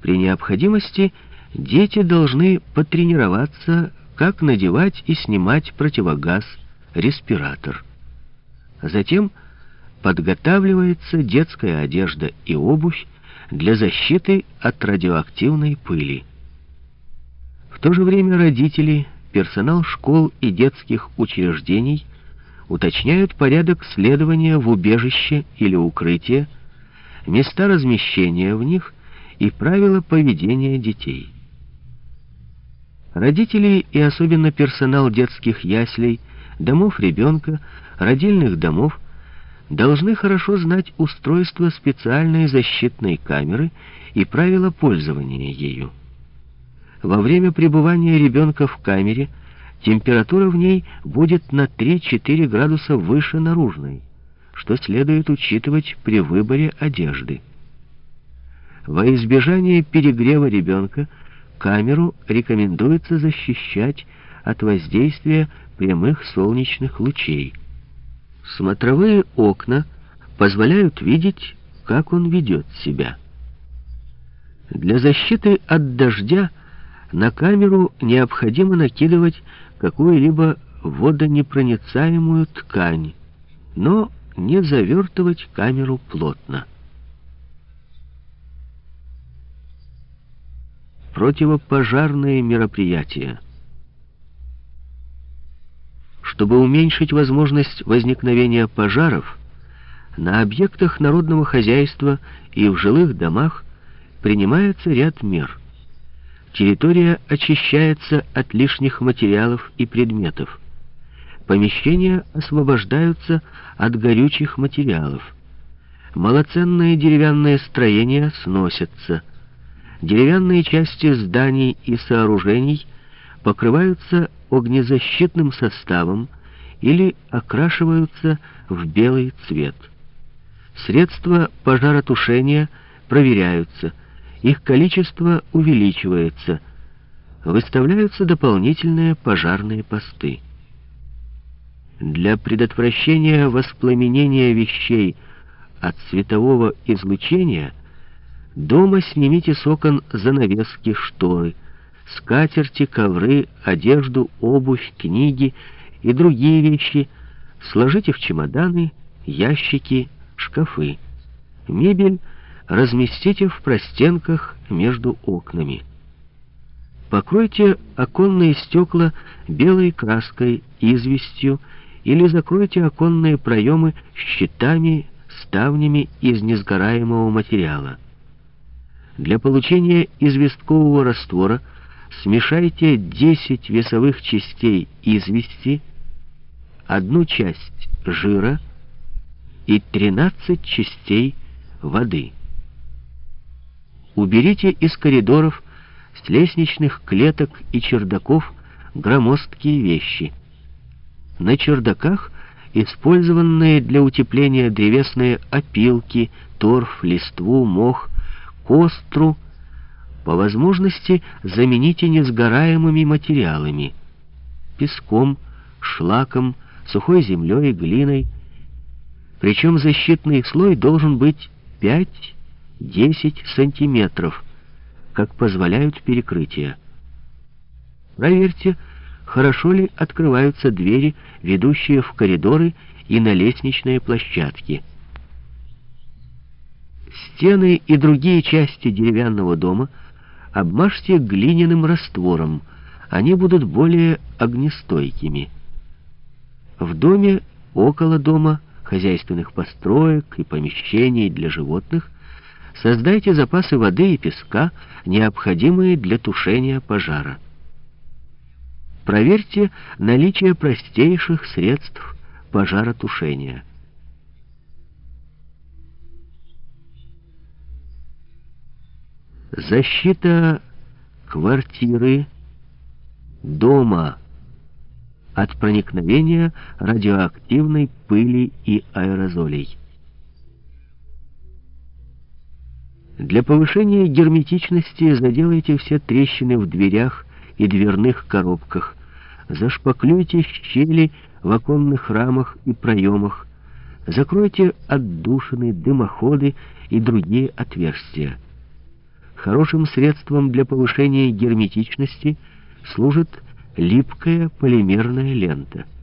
При необходимости дети должны потренироваться, как надевать и снимать противогаз, респиратор. Затем подготавливается детская одежда и обувь для защиты от радиоактивной пыли. В то же время родители, персонал школ и детских учреждений уточняют порядок следования в убежище или укрытие, места размещения в них и правила поведения детей. Родители и особенно персонал детских яслей, домов ребенка, родильных домов должны хорошо знать устройство специальной защитной камеры и правила пользования ею. Во время пребывания ребенка в камере температура в ней будет на 3-4 градуса выше наружной, что следует учитывать при выборе одежды. Во избежание перегрева ребенка камеру рекомендуется защищать от воздействия прямых солнечных лучей. Смотровые окна позволяют видеть, как он ведет себя. Для защиты от дождя на камеру необходимо накидывать какую-либо водонепроницаемую ткань, но не завертывать камеру плотно. Противопожарные мероприятия. Чтобы уменьшить возможность возникновения пожаров, на объектах народного хозяйства и в жилых домах принимается ряд мер. Территория очищается от лишних материалов и предметов. Помещения освобождаются от горючих материалов. Малоценные деревянные строения сносятся – Деревянные части зданий и сооружений покрываются огнезащитным составом или окрашиваются в белый цвет. Средства пожаротушения проверяются, их количество увеличивается, выставляются дополнительные пожарные посты. Для предотвращения воспламенения вещей от светового излучения – Дома снимите с окон занавески, шторы, скатерти, ковры, одежду, обувь, книги и другие вещи. Сложите в чемоданы, ящики, шкафы. Мебель разместите в простенках между окнами. Покройте оконные стекла белой краской, известью или закройте оконные проемы щитами, ставнями из несгораемого материала. Для получения известкового раствора смешайте 10 весовых частей извести, одну часть жира и 13 частей воды. Уберите из коридоров, с лестничных клеток и чердаков громоздкие вещи. На чердаках использованные для утепления древесные опилки, торф, листву, мох – костру, по возможности замените несгораемыми материалами, песком, шлаком, сухой землей, глиной. Причем защитный слой должен быть 5-10 сантиметров, как позволяют перекрытия. Проверьте, хорошо ли открываются двери, ведущие в коридоры и на лестничные площадки. Стены и другие части деревянного дома обмажьте глиняным раствором, они будут более огнестойкими. В доме, около дома, хозяйственных построек и помещений для животных создайте запасы воды и песка, необходимые для тушения пожара. Проверьте наличие простейших средств пожаротушения. Защита квартиры, дома от проникновения радиоактивной пыли и аэрозолей. Для повышения герметичности заделайте все трещины в дверях и дверных коробках, зашпаклюйте щели в оконных рамах и проемах, закройте отдушины, дымоходы и другие отверстия. Хорошим средством для повышения герметичности служит липкая полимерная лента –